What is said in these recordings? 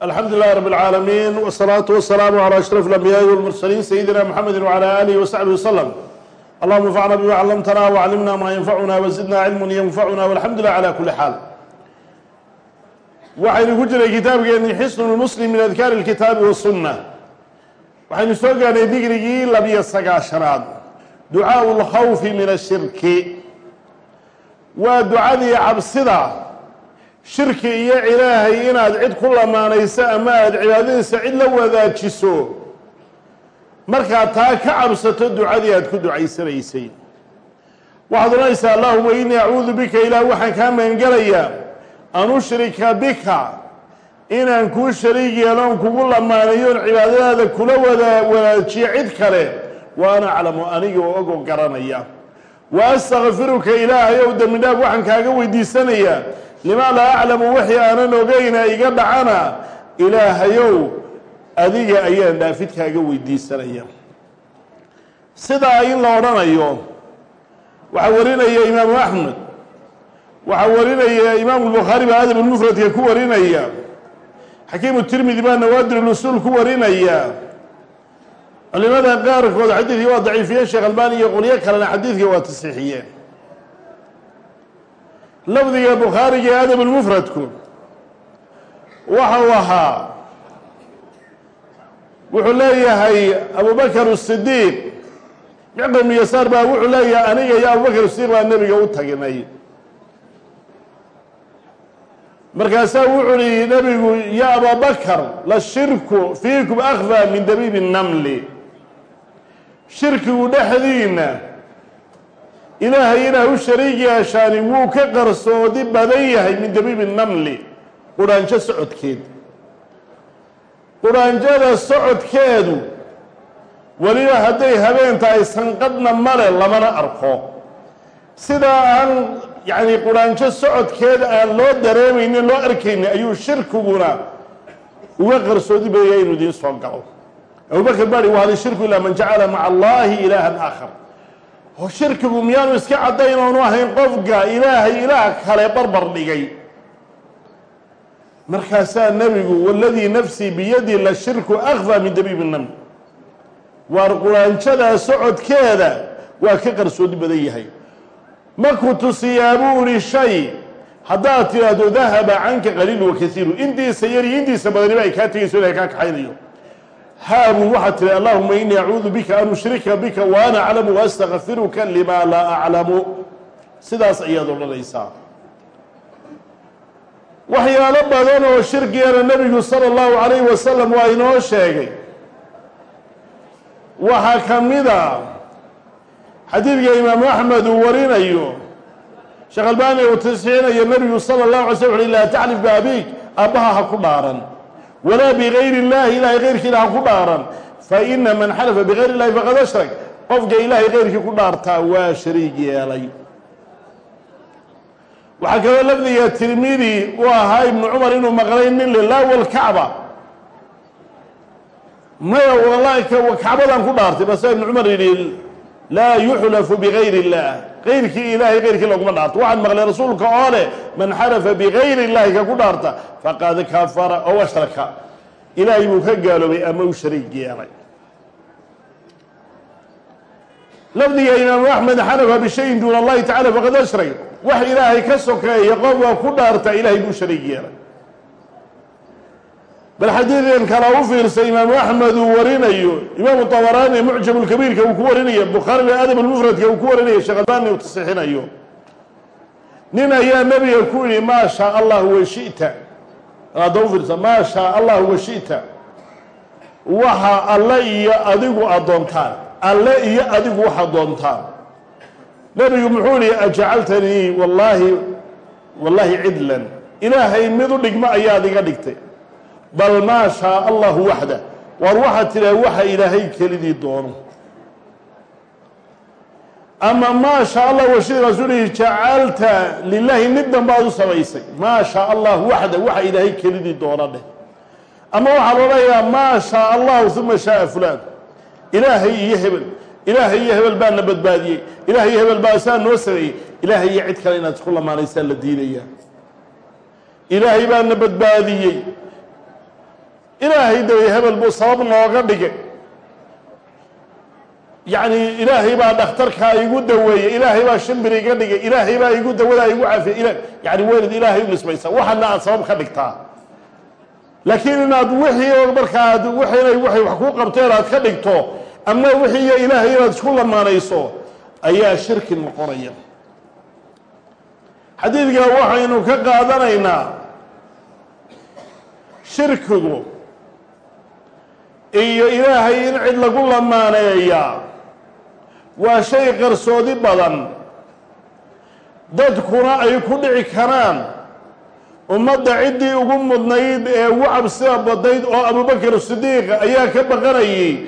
alxamdu lilahi rab اlcaalamiin wsalaatu wasalaamu calى ashraf اlambiyaai wاlmursaliin sayidina mxamedi wcalى alihi wasaxbi waslm allahuma anfacna bima callamtana wcallimna maa yanfacuna wazidna cilmun yanfacuna walxamdu lilah cala kuli xaal waxaynu ku jiray kitaabkeeni xisn lmuslim min adkaari اlkitaabi wasunna waxaynu soo gaarnay digrigii labiyo sagaashanaad ducaau lkhawfi min ashirki waa ducadii cabsida shirki iyo ilaahay inaad cid ku lamaanayso ama aada cibaadadiisa cid la wadaajiso markaad taa ka cabsato ducadii aad ku ducaysanaysay. Waxaad odhanaysaa allahuma inii acuudu bika ilaah waxaan kaa magangelayaa an ushrika bika inaan kuu shariig yeeloon kugu lamaanayoon cibaadadaada kula wada wadaajiyo cid kale wa ana aclamu aniga oo ogoo garanaya wa astakfiruka ilaahay ow dembi dhaaf waxaan kaaga weydiisanayaa limaa laa aclamu wixii aanan ogayna iga dhacana. Ilaahayow adiga ayaan dhaafid kaaga weydiisanaya. Sidaa in la odhanayo waxaa warinaya imaamu axmed waxaa warinaya imaamu lbukhaari baa adab lmufradka ku warinaya xakiimu tirmidi baa nawaadir lusuul ku warinaya culimada qaarkood xadiidkii waa daciifiyeen sheekh albani iyo qolyo kalena xadiidka waa tasiixiyeen lafdiga bukhaariga ee adab lmufradku waxa uu ahaa wuxuu leeyahay abubakar الsidiiq micqam yasaar baa wuxuu leeyahay aniga iyo abubakar sidiiq baa nebiga u tagnay markaasaa wuxuu hi nebigu ya ababakar la shirku fiikum akfى min dabiibi الnamli shirkigu dhexdiina. Ilaahay inaa u shariig yeeshaani wuu ka qarsoodi badan yahay min dabiibi namli qudhaanjo socodkeed. Qudhaanjada socodkeedu weliba hadday habeen tahay sanqadhna male lamana arko. Sidaa aan yacni qudhaanjo socodkeeda aan loo dareemaynin loo arkaynin ayuu shirkiguna uga qarsoodi badan yahay inuu idiin soo galo abubakar bari wa hal shirku ilaa man jacala maca allahi ilaahan aakhar. Shirkigu miyaanu iska caddayn oonu ahayn qofka ilaahay ilaah kale barbar dhigay. Markaasaa nebigu waladii nafsii biyadi la shirku akfaa min dabiibi naml waar quraanjadaa socodkeeda waa ka qarsoodi badan yahay. Maku tusiyaa buu ihi shay. Haddaad tidhaahdo dahaba canka qaliilu wa kaiiru intiisa yar iyo intiisa badaniba ay kaa tegayso ilahay kaa kaxaynayo haabun waxaad tihi allahuma inii acuudu bika an ushrika bika wa ana aclamu waastakfiruka lima laa aclamu sidaas ayaad odhanaysaa. Waxyaalo badan oo shirkigana nebigu sala allahu calayhi wasalam waa inoo sheegay. Waxaa ka mid a xadiidka imaamu axmed uu warinayo sheekh albani uu tasxiinayo nebigu sala allahu alay sl uxu laa taxlif biabiik aabbaha ha ku dhaaran walaa bigayri اllahi ilahay keyrkiina ha ku dhaaran faina man xalafa bigayr اllahi faqad ashrak. Qofka ilaahay keyrkii ku dhaartaa waa shariig yeelay. Waxaa kaloo lafdiga tirmidi u ahaa ibnu cumar inuu maqlay nin lilaa walkacba maya wallahi kacbadan ku dhaartay. Base ibnu cumar yidhi laa yuxlafu bigayri اllah keyrkii ilaahay keyrkii laguma dhaarto. Waxaan maqlay rasuulka oo leh man xalafa bigayri اllahi ka ku dhaarta faqad kafara ow ashraka. Ilaahay buu ka gaaloobay ama u shariig yeelay. Lafdiga imaamu axmed xanafa bishayin duuna allahi tacala faqad ashrak wax ilaahay ka sokeeya qofka ku dhaarta ilaahay buu shariig bal xadiidkan kale u fiirsa imaamu axmed uu warinayo imaamu طabaraani mucjam lkabiirka uu ku warinayo bukhaariga adab lmufradka uu ku warinayo sheekh albani uu tasixinayo. Nin ayaa nebiga ku yihi maa shaa allah washita hadda u fiirsa maa shaa allah washita waxa alle iyo adigu adoontaan alle iyo adigu waxa doontaan nebigu muxuu yihi ajacaltanii wallaahi wallaahi cidlan. Ilaahay mid u dhigmo ayaad iga dhigtay bal maa shaa allahu waxda waar waxaad tidhaha waxa ilaahay kelidii doono. Ama maa shaa allah washid rasuulihi jacalta lilaahi middan baad u samaysay. Maa shaa allah waxda waxa ilaahay kelidii doona dheh. Ama waxaa loodhanayaa maa shaa allahu uma shaaa fulaan. Ilaahay iyo hebel. Ilaahay iyo hebel baa na badbaadiyey ilaahay iyo hebel baa saa noo sameeyey. Ilaahay iyo cid ilaahay dawey hebel buu sabab nooga dhigay. Yacni ilaahay baa dhakhtarkaa igu daweeyey ilaahay baa shimbir iga dhigay ilaahay baa igu dawadaa igu cafiyay ila yani weelid ilaahay u nisbaysa. Waxana aad sabab ka dhigtaa. Laakiin inaad wixii markaad wixinay waxay wax kuu qabteen aad ka dhigto ama wixii iyo ilaahay inaad isku lamaanayso ayaa shirki noqonaya. Xadiidka waxaynu ka qaadanaynaa shirkigu iyo ilaahay in cid lagu lamaaneeyaa waa shay qarsoodi badan. Dadkuna ay ku dhici karaan. Ummadda ciddii ugu mudnayd ee ugu cabsida badnayd oo abubakar sidiiq ayaa ka baqanayay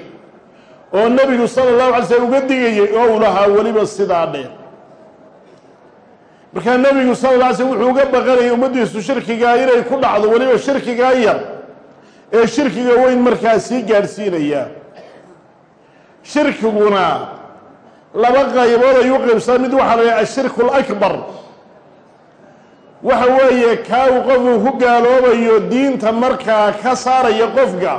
oo nebigu sala allahu alay slm uga digayay oo uu lahaa weliba sidaa dheer. Markaa nebigu sala la alay slm wuxuu uga baqanayay ummaddiisu shirkigaa inay ku dhacdo weliba shirkigaa yar ee shirkiga weyn markaa sii gaadhsiinaya shirkiguna laba qaybood ayuu qaybsaa mid waxaa la yidhaha ashirku alakbar waxa weeye kaa uu qofku ku gaaloobayo diinta markaa ka saaraya qofka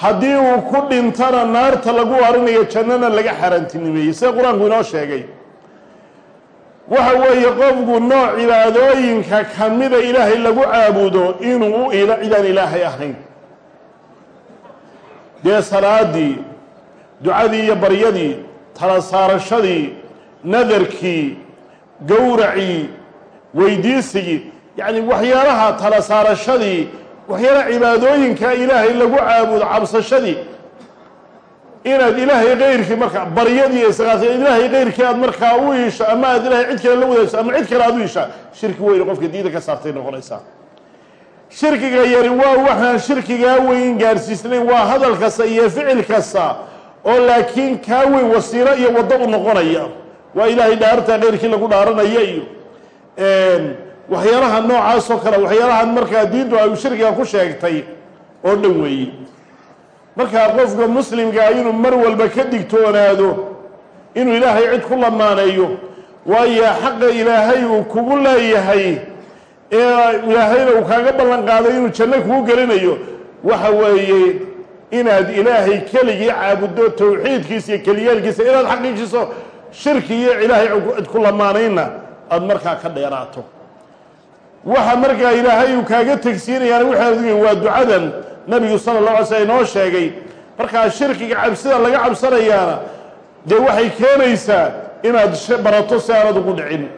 haddii uu ku dhintana naarta lagu warinayo jannana laga xaaraantinimeeyey. Sida qur'aanku inoo sheegay waxa weeye qofku nooc cibaadooyinka kamida ilaahay lagu caabudo inuu u ilo cidaan ilaahay ahayn. Dee salaadii ducadii iyo baryadii tala saarashadii nadarkii gowracii weydiisigii yacni waxyaalaha tala saarashadii waxyaalaha cibaadooyinka ilaahay lagu caabudo cabsashadii inaad ilaahay keyrkii markaa baryadii isqaas ilaahay keyrkii aad markaa u iisho ama aad ilaahay cid kale la wadaagso ama cid kale aad u iishaa shirki weyn qofka diinta ka saartay noqonaysaa shirkiga yari waa waxaan shirkigaa weyn gaarsiisnayn waa hadal kasta iyo ficil kasta oo laakiin kaa weyn wasiilo iyo waddo u noqonaya. Waa ilaahay dhaarta keyrkii lagu dhaaranaya iyo waxyaalaha noocaas oo kale waxyaalahan markaa diintu ay shirkiga ku sheegtay oo dhan weeye markaa qofka muslimkaa inuu mar walba ka digtoonaado inuu ilaahay cid ku lamaaneeyo waayo xaqa ilaahay uu kugu leeyahay ee ilaahayna uu kaaga ballan qaaday inuu janno kugu gelinayo waxa weeye inaad ilaahay keligii caabuddo towxiidkiisa iyo keliyaalkiisa inaad xaqiijiso shirki iyo ilaahay cid ku lamaanayna aada markaa ka dheeraato. Waxa markaa ilaahay uu kaaga tegsiinayaana waxaa waa ducadan nabigu sala llah alay slam inoo sheegay markaa shirkiga cabsida laga cabsanayaana dee waxay keenaysaa inaad barato si aanad ugu dhicin.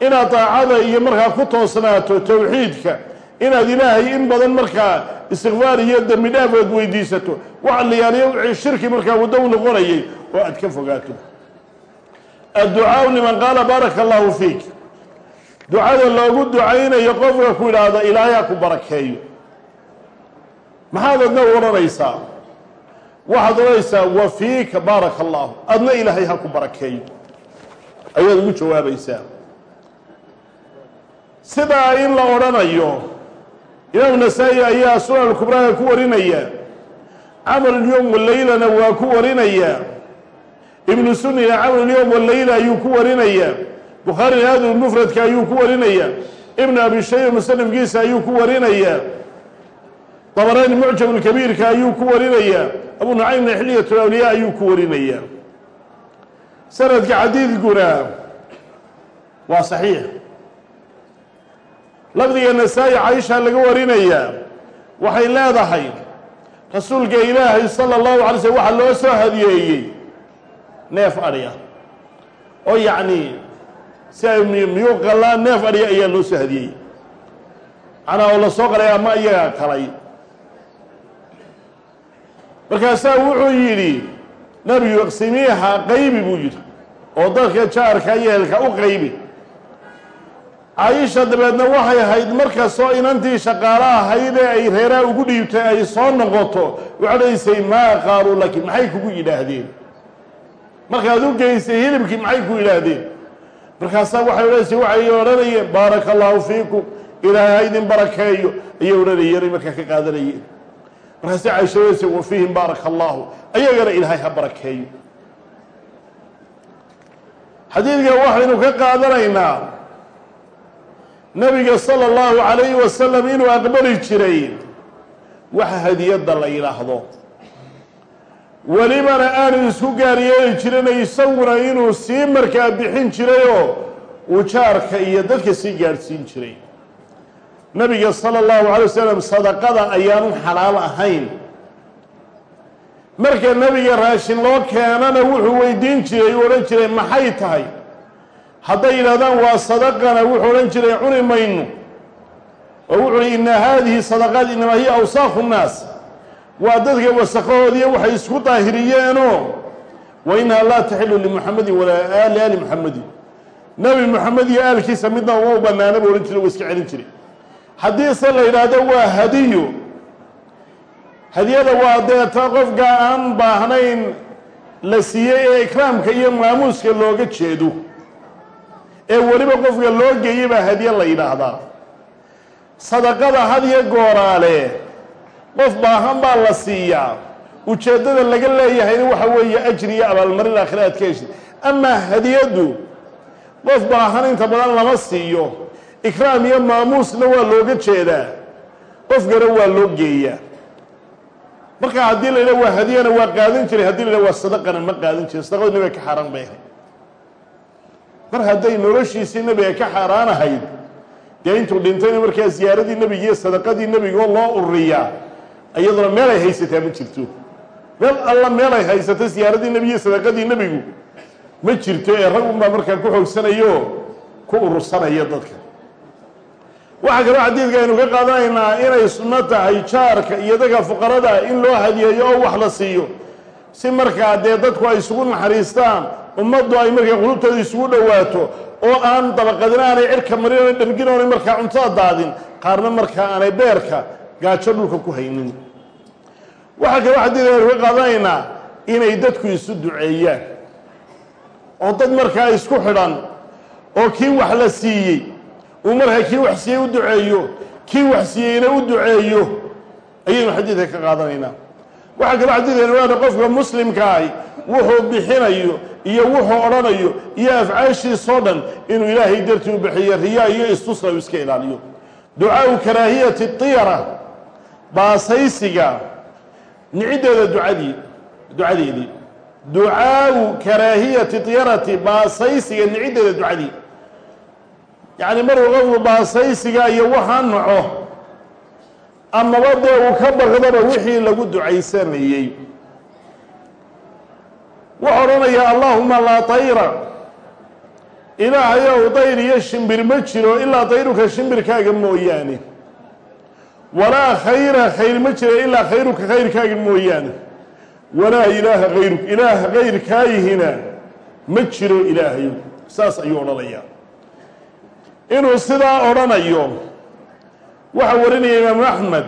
Inaad daacada iyo markaa ku toosnaato towxiidka inaad ilaahay in badan markaa istikfaar iyo dembi dhaaf ood weydiisato. Waxa la yaaliyo wixii shirki markaa waddo u noqonayay oo aad ka fogaato. Adducaau liman qaala baaraka allahu fiik. Ducada loogu ducaynayo qofka ku idhaahda ilaahay ha ku barakeeyo maxaad adna odhanaysaa waxaad odhanaysaa wa fiika baaraka allahu adna ilaahay ha ku barakeeyo. Ayaad ugu jawaabaysaa. Sidaa in la odhanayo imaam nasaa-i ayaa sunan kubraaga ku warinaya. Camal yowm walaylana waa ku warinaya. Ibnu sunina camal yowm walayla ayuu ku warinaya. Bukhaarina adul mufradka ayuu ku warinaya. Ibnu abi shayba musanifkiisa ayuu ku warinaya dabaraani mucjam lkabiirka ayuu ku warinaya abu nucaymna xiliyat awliyaa ayuu ku warinaya sanadka xadiidkuna waa saxiix. Lafdiga nasaa-i caisha laga warinaya waxay leedahay rasuulka ilaahay sala allahu alay slm waxaa loo soo hadiyeeyey neef adhiya oo yacni si ay miyuu qalaa neef adhiya ayaa loo soo hadiyey macnaa oo la soo qalay ama iyagaa kalay markaasaa wuxuu yidhi nabigu iqsimiiha qaybi buu yidhi oo dadka jaarka iyo ehelka u qaybi. Caayisha dabeedna waxay ahayd markastoo inantii shaqaalo ahayd ee ay reeraha ugu dhiibtay ay soo noqoto waxodhaysay maa qaaluu laki maxay kugu yidhaahdeen? Markaad u geysay hilibkii maxay ku yidhaahdeen? Markaasaa waxay odhanaysay waxay odhanayeen baaraka allahu fiikum ilaahay ha idin barakeeyo ayay odhanayeen markaa ka qaadanayeen markaase caisha odhanaysay wa baaraka allahu ayagana ilaahay ha barakeeyo. Xadiidka waxaynu ka qaadanaynaa nabiga sala allahu calayhi wasalam inuu aqbali jiray wax hadiyadda la yidhaahdo welibana aanu isku gaaryeeli jirin isaguna inuu sii markaa bixin jirayoo uu jaarka iyo dadka sii gaadhsiin jiray nabiga sala allahu alay wasalam sadaqada ayaanu xalaal ahayn. Marka nebiga raashin loo keenana wuxuu weydiin jiray uu odhan jiray maxay tahay? Hadday yidhahdaan waa sadaqana wuxuu odhan jiray cuni mayno oo wuxu uhi ina haadihi sadaqaat inamaa hiya awsaaqu nnaas. Waa dadka wasaqahoodiiyo waxay isku daahiriyeenoo wa inaha laa taxilu limuxamedin walaa liali muxamedin nebi moxamed iyo aalkiisa midna uma banaana buu odhan jiray wa iska celin jiray haddii se la yidhaahdo waa hadiyo hadiyada waa deeta qofka aan baahnayn la siiyey ee ikraamka iyo maamuuska looga jeedo. Ee weliba qofka loo geeyey baa hadiye la yidhaahdaa. Sadaqada hadiyo gooraale qof baahan baa la siiyaa. Ujeeddada laga leeyahayna waxa weeye ajri iyo abaalmarin aakhira aad ka heshid amaa hadiyaddu qof baahan inta badan lama siiyo ikraam iyo maamuusna waa looga jeedaa. Qofkana waa loo geeyaa. Marka haddii la yidhaha waa hadiyana waa qaadan jiray haddii la yidhaha waa sadaqana ma qaadan jiray. Sadaqadu nabiga ka xaaraan bay ahayd. Mar hadday noloshiisii nabiga ka xaaraan ahayd dee intuu dhintayna markaa ziyaaradii nebiga iyo sadaqadii nebigoo loo ururiyaa iyaduna meel ay haysataa ma jirto. Meel alla meel ay haysato ziyaaradii nebiga iyo sadaqadii nebigu ma jirto ee rag unbaa markaa ku xoogsanayo ku urursanaya dadka waxaa kaloo xadiidka aynu ka qaadanaynaa inay sunno tahay jaarka iyo dadka fuqarada in loo hadiyeeyo oo wax la siiyo. Si markaa dee dadku ay isugu naxariistaan ummaddu ay markaa qulubtooda isugu dhowaato oo aan dabaqadina aanay cirka marin oona dhargin oonay markaa cuntada daadin qaarna markaa aanay beerka gaajo dhulka ku haynin. Waxaa kaloo xadiidka aynu ka qaadanaynaa inay dadku isu duceeyaan. Oo dad markaa isku xidhan oo kii wax la siiyey uu markaa kii wax siiyey u duceeyo kii wax siiyeyna u duceeyo ayaynu xadiidka ka qaadanaynaa waxaa kaloo xadiidka nuaana qofka muslimka ahi wuxuu bixinayo iyo wuxuu odhanayo iyo afcaashiisoo dhan inuu ilaahay dartii u bixiyo riyaa iyo istusna uu iska ilaaliyo. Ducaau karaahiyati tiyara baasaysiga niciddeeda ducadii ducadeedii. Ducaau karaahiyati tiyarati baasaysiga niciddeeda ducadii yacni markuu qofku baasaysiga iyo waxaa naco amaba dee uu ka baqdaba wixii lagu ducaysanayey wuxuu odhanayaa allaahuma laa tayra ilaahayow dayr iyo shimbir ma jiro ilaa dayruka shimbirkaaga mooyaane. Walaa khayra khayr ma jiro ilaa khayruka khayrkaaga mooyaane. Walaa ilaaha hayruk ilaah kayrkaayihina ma jiro ilaahayow. Saas ayuu odhanayaa inuu sidaa odhanayo. Waxa warinaya imaamu axmed.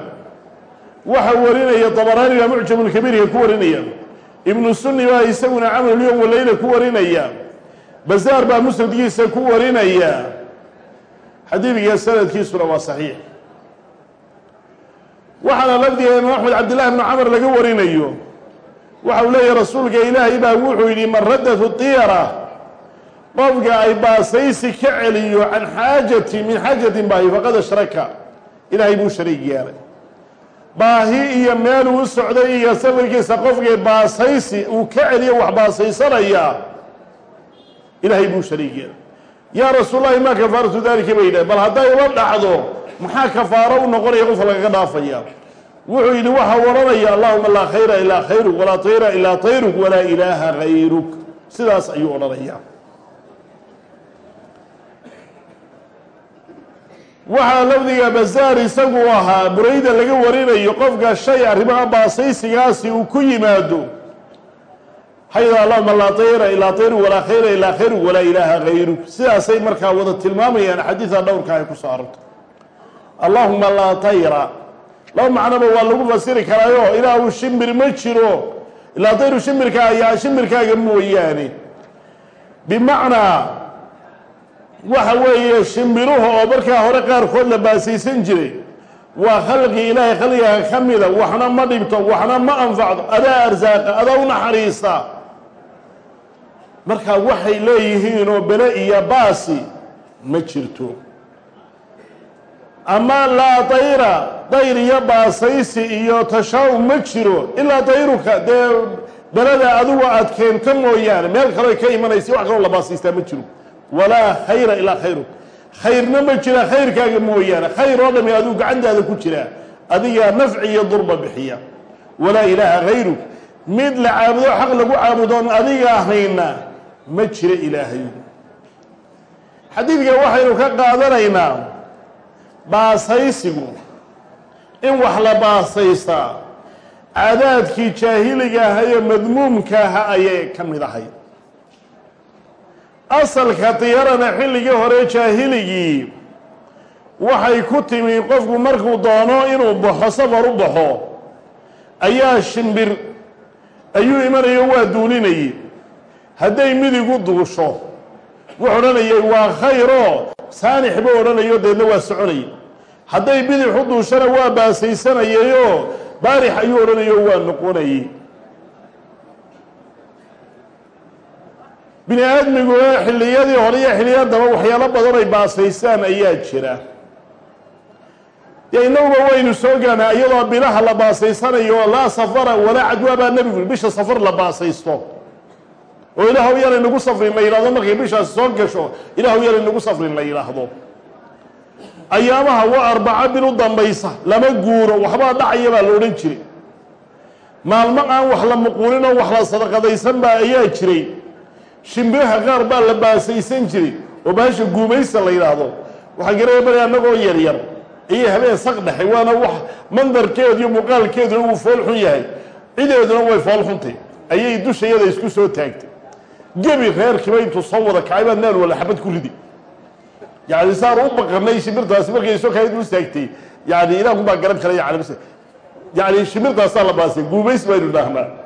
Waxa warinaya dabaraani baa mucjamulkabiirka ku warinaya ibnu sunni baa isaguna camalulyowm waleyla ku warinaya. Bazaar baa musnadkiisa ku warinaya. Xadiidka sanadkiisuna waa saxiix. Waxaana lafdiga imaam axmed cabdillahi bnu camar laga warinayo. Waxa uu leeyahy rasuulka ilaahay baa wuxuu yidhi man radatu tiyara qofka ay baasaysi ka celiyo can xaajati min xaajatin baahi faqad ashraka. Ilaahay buu shariig yeelay. Baahi iyo meeluu u socday iyo safarkiisa qofkay baasaysi uu ka celiyo wax baasaysanayaa ilaahay buu shariig yeelay. Yaa rasuullahi maa kafaaratu daalika? Bay yidhah bal hadday ula dhacdo maxaa kafaaro u noqonaya qofka lagaga dhaafaya? Wuxuu yidhi waxaa odhanaya allahuma laa khayra ilaa khayruk walaa tayra ilaa tayruk walaa ilaaha hayruk sidaas ayuu odhanaya waxaa lafdiga bazaar isagu ahaa burayda laga warinayo qofka shay arrimaha baasaysigaasi uu ku yimaado. Hayda allahuma laa tayra ilaa tayru walaa khayra ilaa khayru walaa ilaaha hayruk sidaasay markaa wada tilmaamayaan xadiida dhowrka ay ku soo arortay allahuma laa tayra. Laba macnoba waa lagu fasiri karaayo ilaah uu shimbir ma jiro. Ilaa tayru shimbirka ayaa shimbirkaaga mooyaane. Bimacnaa waxa weeye shimbiruhu oo markaa hore qaarkood la baasaysan jiray waa khalqi ilaahay khalqiga ka mida waxna ma dhibto waxna ma anfacdo adaa arsaaqa adaa u naxariista. Markaa waxay leeyihiinoo bele iyo baasi ma jirto. Ama laa dayra dayr iyo baasaysi iyo tashaa-um ma jiro. Ilaa dayruka dee beleda adigu aad keento mooyaane meel kaleo ka imanaysa wax kaloo la baasaystaa ma jiro walaa khayra ilaa khayru khayrna ma jira khayrkaaga mooyaane. Khayr oo dhami adigu gacantaada ku jiraa adigaa nafci iyo durba bixiya. Walaa ilaaha hayru mid la caabudo xaq lagu caabudoon adiga ahayna ma jira ilaahay. Xadiidka waxaynu ka qaadanaynaa baasaysigu. In wax la baasaystaa caadaadkii jaahiliga aha ee madmuumka aha ayay ka mid ahay asalka diyarana xilligii hore jaahiligii waxay ku timi qofku markuu doono inuu baxo safar u baxo ayaa shimbir ayuu imanayo waa duulinayay hadday midigu duusho wuxuu odhanayay waa khayroo saanix buu odhanayo deedna waa soconayay hadday bidixu duushana waa baasaysanayayoo baarix ayuu odhanayo waa noqonayay bini aadmigu xilliyadii hore iyo xilliyadaba waxyaalo badan ay baasaysaan ayaa jira. Dee inaguba waynu soo gaanaa iyadoo bilaha la baasaysanayo laa safara walaa cadwaa baa nebigu bisha safar la baasaysto oo ilaahw yaanay nagu safrin la yidhahdo markay bishaasi soo gasho ilaahw yaanay nagu safrin la yidhaahdo. Ayaamaha waa arbaco bil u dambaysa lama guuro waxbaa dhacaya baa la odhan jiray. Maalmo aan wax la muquulin oo wax la sadaqadaysan baa ayaa jiray shimbiraha qaar baa la baasaysan jiray oo baasha guumaysa la yidhaahdo waxaa garaya bari annagoo yaryar ayay habeen saq dhexay waana wax mandarkeedu iyo muuqaalkeeduna wuu fool xun yahay. Cideeduna way fool ayay dushayada isku soo taagtay. Gebi reerkiiba intuu soo wada kacay baad meel wala xabad ku ridi. Yani saan u baqanay shimbirtaasi markay soo kayd u istaagtay yani ilaahu baa garan kara yani yani shimbirtaasaa la baasay. Guumays baynu dhahnaa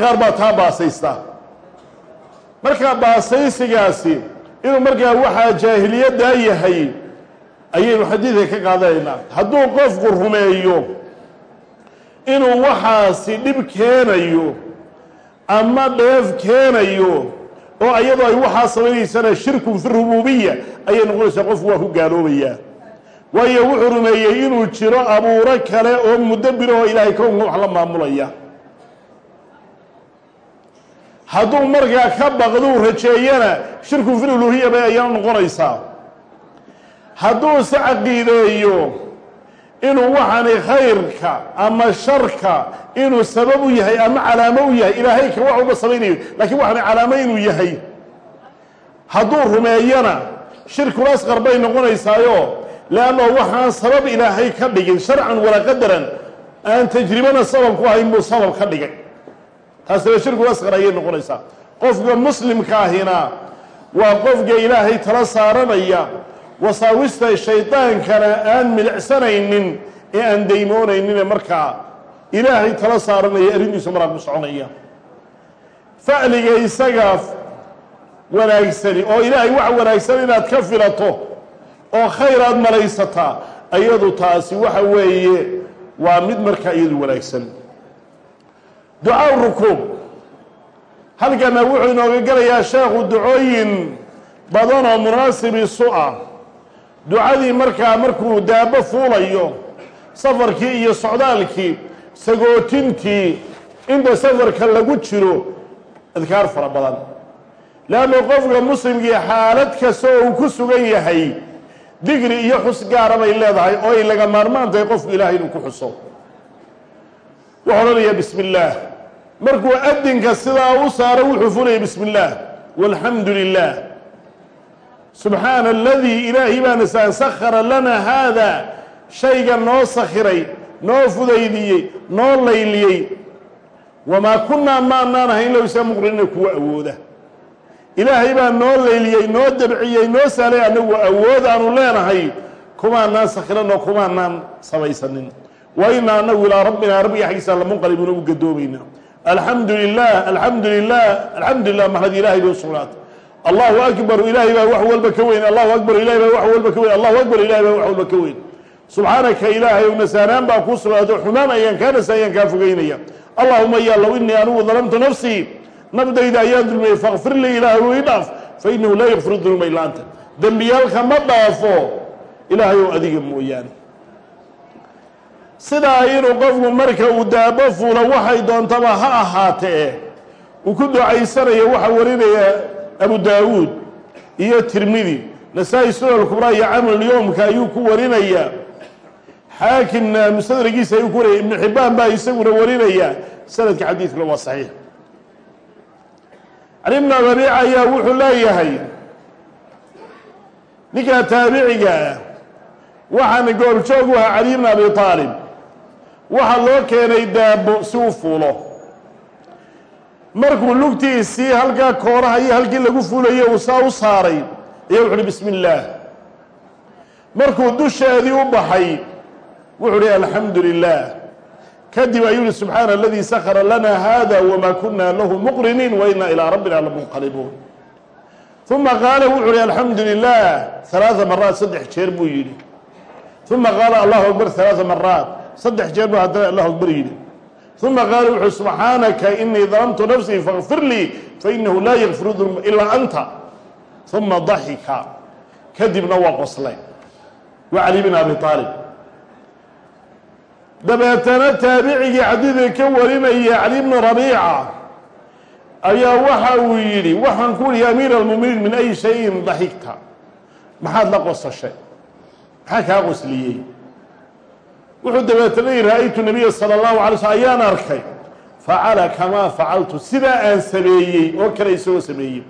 qaar baa taa baasaysta. Markaa baasaysigaasi inuu markaa waxaa jaahiliyadaa yahay ayaynu xadiidka ka qaadanaynaa hadduu qofku rumeeyo inuu waxaasi dhib keenayo ama dheef keenayo oo ayadoo ay waxaa samaynaysana shirkun fi rububiya ayay noqonaysaa qofku waa ku gaaloobayaa. Waayo wuxuu rumeeyey inuu jiro abuuro kale oo muddabirahoo ilaahay kownka wax la maamulaya hadduu markaa ka baqduu rajeeyana shirkun fi uluhiya bay ayana noqonaysaa. Hadduu se caqiideeyo inuu waxani khayrka ama sharka inuu sabab u yahay ama calaamo u yahay ilaahay ka wax uba samaynayo laakiin waxani calaamo inuu yahay. Hadduu rumeeyana shirkul asqar bay noqonaysaayo leanno waxaan sabab ilaahay ka dhigin sharcan walaa qadaran aan tajribana sabab ku ahayn buu sabab ka dhigay taasina shirkul asqar ayay noqonaysaa. Qofka muslimka ahina waa qofka ilaahay tala saaranaya wasaawista shaydaankana aan milicsanaynin ee aan daymoonaynin markaa ilaahay tala saaranaya arrintiisu maraa ku soconaya. Fa'liga isaga wanaagsani oo ilaahay wax wanaagsan inaad ka filato oo khayr aad malaysataa ayadu taasi waxa weeye waa mid markaa iyadu wanaagsan ducaa rukuub halkana wuxuu inooga gelayaa sheekhu ducooyin badan oo munaasib isu ah. Ducadii markaa markuu daabo fuulayo safarkii iyo socdaalkii sagootintii inta safarka lagu jiro adkaar fara badan. Leanna qofka muslimkii xaalad kasta oo uu ku sugan yahay digri iyo xus gaara bay leedahay oo ay laga maarmaan tahay qofku ilaahay inuu ku xuso wuxuu odhanayaa bismi illaah markuu adinka sidaa u saaro wuxuu fulaya bismi illaah walxamdu lilah subxaana aladii ilaahay baana saan sakhara lana haada shayga noo sakhiray noo fudaydiyey noo layliyey. Wamaa kunnaa maanaan ahayn low isa muqrinina kuwa awooda. Ilaahay baa noo layliyey noo dabciyey noo saalay annagu awood aanu leenahay. Kumaanaan sakhiranoo kumaanaan samaysanin wa inaa anagu ilaa rabbinaa rabbiga xaggiisa lamunqalibuuna u gadoomayna. Alxamdu lilah alxamdu lilah alxamdu lilah maxmed ilaahay bay u sugnaatay allahu akbar ilaahay baa wax walba ka weyn. Allahu akbar ilahay baa wax walba ka weyn. Allahu akbar ilahay baa wax walba ka weyn. Subxaanaka ilaahay ow nasaanaan baa kuu sugnaato xumaan ayaan kaa nasa ayaan kaa fogeynaya. Allahuma ya low inii anigu dalamtu nafsii nafdayda ayaan dulmiyey fakfir lii ilaahay ii dhaaf fa inahu laa adiga mooyaane sidaa inuu qofku marka uu daabo fuulo waxay doontaba ha ahaatee uu ku ducaysanayo waxaa warinaya abu daawuud iyo tirmidi nasaa-i sunan kubraa iyo camalyoomka ayuu ku warinayaa xaakimna mustadragiisa ayuu ku warinaya. Ibnu xibbaan baa isaguna warinaya. Sanadka xadiidkuna waa saxiix. Cali bn rabiica ayaa wuxuu leeyahay ninkaa taabiciga ah waxaana goobjoog u ahaa cali bn abi aalib waxaa loo keenay daabo si u fuulo. Markuu lugtiisii halkaa kooraha iyo halkii lagu fuulayo uu saa u saaray ayaa wuxu uhi bismi illaah markuu dusheedii u baxay wuxuu uhi alxamdu lilah kadib ayuu yihi subxaana aladii sakara lana hada wma kuna lahu muqriniin waina ilaa rabbina lamunqalibuun. Uma qaala wuxu uhi alxamdu lilah halaaa maraat saddex jeer buu yidhi. Uma qaala allahu akbar halaaa maraat saddex jeer buu haddana allahu akbar yidhi. Uma qaala wuxuu subxaanaka inii dalamtu nafsii fakfir lii fainahu laa yakfiru dunuba ilaa anta. Uma daxika kadibna waa qoslay. Waa cali bin abi aalib dabeetana taabicigii xadiidka ka warinaya cali bnu rabiica ayaa waxa uu yidhi waxaan ku yihi amiir almuminiin min ay shayin daxigta maxaad la qosashay? Maxaa kaa qosliyey wuxuu dabeetana yihi ra'aytu nabiya sala allahu alay slm ayaan arkay. Facala kamaa facaltu sidaa aan sameeyey oo kale isagoo sameeyey.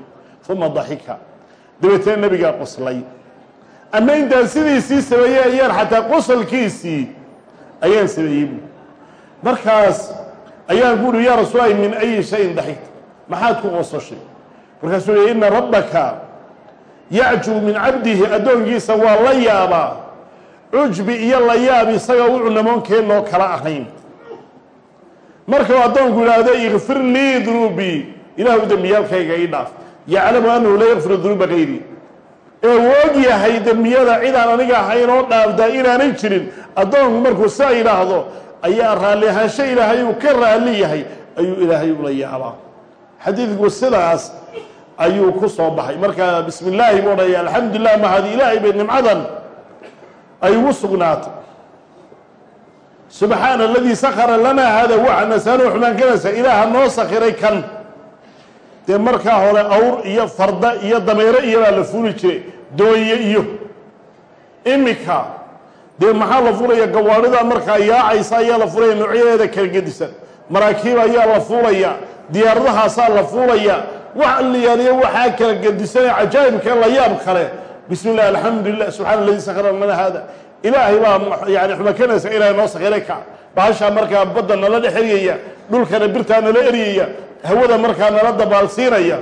Uma daxika dabeetana nabigaa qoslay ama intaan sidiisii sameeyey ayaan xataa qosolkiisii ayaan sameeyey bu markaas ayaan ku uhi yaa rasuulahi min ayi shayin daxigta maxaad ku qososhay markaasuu ina rabbaka yacjuu min cabdihi addoonkiisa waa la yaabaa cujbi iyo la yaab isaga u cunamoonkeenoo kala ahayn. Markau addoonku yidhaahdo ikfir lii dunuubii ilaahu dembiyaalkayga ii dhaaf. Yaclamu annahu laa yakfiru dunuuba gayri. Ee uu og yahay dembiyada cidaan aniga ahayn oo dhaafdaa inaanay jirin addoonku markuu saa yidhaahdo ayaa raalli ahaansho ilaahay uu ka raalli yahay ayuu ilaahay ula yaabaa. Xadiidku sidaas ayuu ku soo baxay. Markaa bismi illaahi buu odhaya alxamdu lilah mahadi ilaahay bay nimcadan ay ugu sugnaatay. Subxaana aladii sakara lanaa hada waxa nasaano xumaankanaysa ilaaha noo sakiray kan. Dee markaa hore awr iyo farda iyo dameero iyo baa la fuuli jiray doonye iyo. Imika dee maxaa la fulaya gawaadhida markaa yaacaysa ayaa la fulaya noocyadeeda kala gedisan. Maraakiib ayaa la fuulaya diyaaradahaasaa la fuulaya wax liyaaliyo waxaa kala gedisanee cajaa'ibka la yaab kale bismi illah alxamdu lilah subxana aladii sakara lana hada. Ilaahay baa yani xumakanaysa ilahay noo sakiray ka. Bahashaa markaa badda nala dhex eryaya dhulkana birtaa nala eryaya hawada markaa nala dabaalsiinaya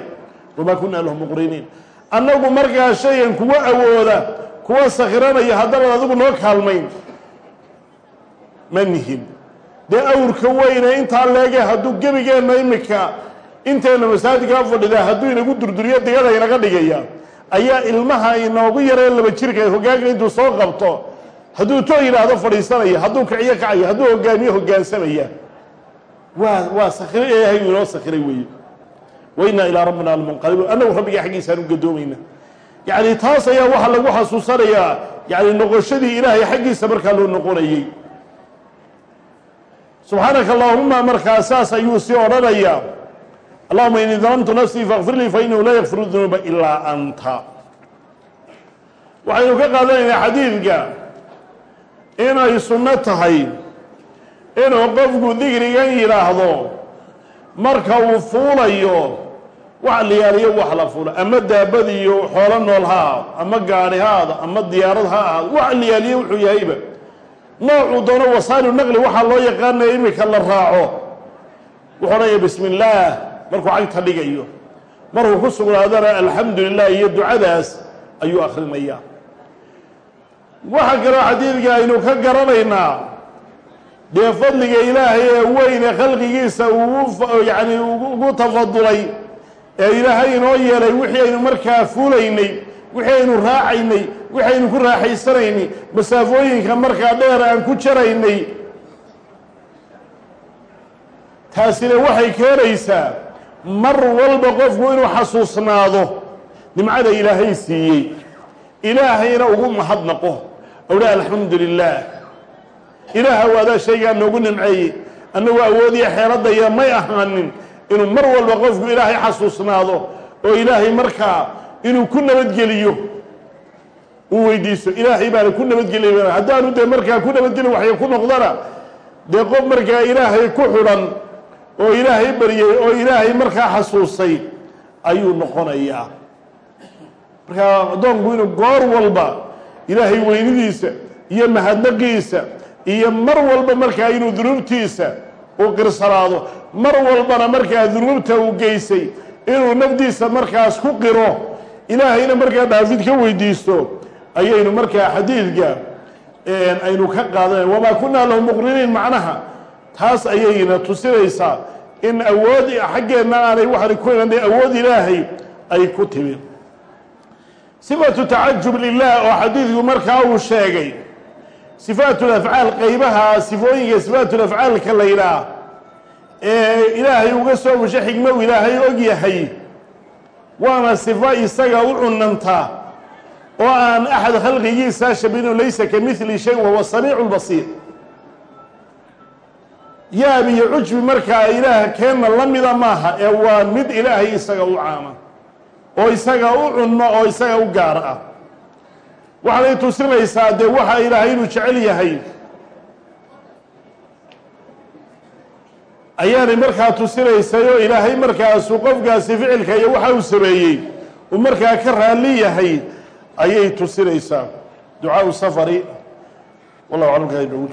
wamaa kunaa lahu muqriniin. Annagu markaa shayan kuwa awooda kuwa sakiranaya haddabaad adigu noo kaalmayn. Ma nihin. Dee awrka weyne intaa leege hadduu gebigeenna imika intayna masaajidkaa fadhida hadduu inagu durduriyo digada inaga dhigaya ayaa ilmaha inoogu yaree laba jirka hogaanka intuu soo qabto hadduu too yidhaahdo fadhiisanaya hadduu kiciyo kacaya hadduu hogaamiyo hogaansamaya. Waa waa sakiro ilaahay uu inoo sakiray weeye wa innaa ilaa rabbina almunqalibuun annagu rabbiga xaggiisaan u gadoomayna yacni taas ayaa waxaa lagu xasuusanayaa yani noqoshadii ilaahay xaggiisa markaa loo noqonayey. Subxaanaka allahuma markaa saas ayuu sii odhanayaa allahuma inii dalamtu nafsii fakfir lii fainahu laa yakfiru dunuuba ilaa anta. Waxaynu ka qaadanaynaa xadiidka inay sunno tahay inuu qofku digrigan yidhaahdo marka uu fuulayo wax liyaaliyo wax la fuula. Ama daabadiyo xoolo nool ha ahaado ama gaadhi ha ahaado ama diyaarad ha ahaado wax liyaaliyo wuxuu yahayba. Noocuu doono wasaa'ilu naqli waxaa loo yaqaanaya imika la raaco. Wuxuu odhanaya bismi illaah markuu cagta dhigayo markuu ku sugnaadana alxamdu lilah iyo ducadaas ayuu akhrinayaa waxa kaloo xadiidka aynu ka garanaynaa dee fadliga ilaahay ee weyn ee khalqigiisa uu yani ugu tafadulay ee ilaahay inoo yeelay wixii aynu markaa fuulaynay wixii aynu raacaynay wixi aynu ku raaxaysanaynay masaafooyinka markaa dheer aan ku jaraynay taasina waxay keenaysaa mar walba qofku inuu xasuusnaado nimcada ilaahay siiyey ilaahayna ugu mahadnaqo owdha alxamdu lilah ilaaha waadaa shaygaa noogu nimceeyey. Annagu awoodiya xeeladaya may ahaanin inuu mar walba qofku ilaahay xasuusnaado oo ilaahay markaa inuu ku nabadgeliyo. Uu weydiisto ilaahay baana ku nabadgeliy haddaanu dee markaa ku nabadgeli waxay ku noqdana dee qof markaa ilaahay ku xidhan oo ilaahay baryay oo ilaahay markaa xasuustay ayuu noqonayaa. Markaa addoonku inuu goor walba ilaahay weynidiisa iyo mahadnaqiisa iyo mar walba markaa inuu dunuubtiisa uu qirsanaado mar walbana markaa dunuubta uu geysay inuu nafdiisa markaas ku qiro ilaahayna markaa dhaafid ka weydiisto ayaynu markaa xadiidka aynu ka qaadanayn. Wamaa kunaa lahu muqriniin macnaha taas ayayna tusinaysaa in awood xaggeenna aanay waxaan ku imanay awood ilaahay ay ku timi sifatu tacajub lilah oo xadiidku markaa uu sheegay sifaatulafcaal qeybaha sifooyinka sifaatulafcaalka la yidhaah ee ilaahay uga soo musho xigmo u ilaahay og yahay waana sifo isaga u cunantaa oo aan axad khalqigiisa shabinu laysa ka mili shay wahuwa samiicu lbasiir yaab iyo cujbi markaa ilaah keenna la mida maaha ee waa mid ilaahay isaga u caama oo isaga u cunno oo isaga u gaara ah. Waxaanay tusinaysaa dee waxa ilaahay inuu jecel yahay. Ayaanay markaa tusinaysayoo ilaahay markaasu qofkaasi ficilka iyo waxa uu sameeyey uu markaa ka raalli yahay ayay tusinaysaa. Ducaau safari. Wallahu aclam ka inoogu